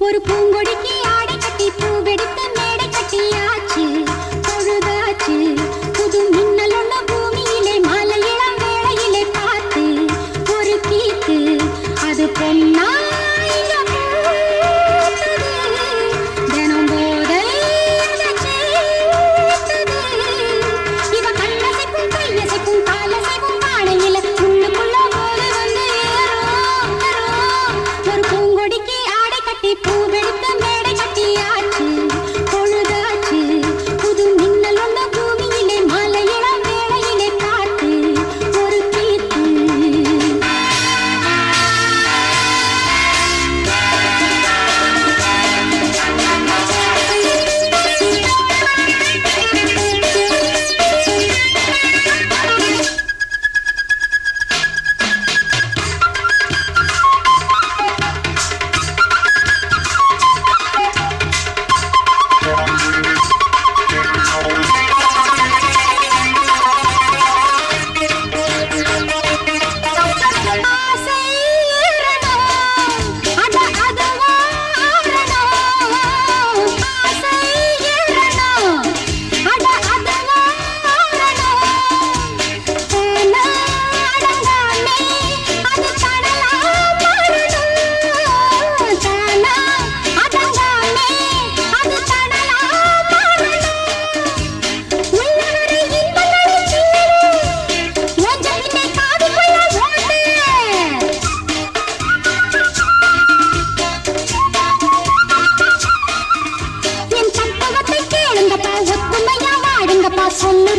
ஒரு பூங்கொடிக்கு ஆடை கட்டி பூவெடுத்து from me.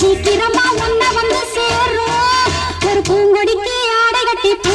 சீக்கிரமா உன்னை வந்து சேரும். ஒரு பூங்கொடிக்கு ஆடை கட்டி பூ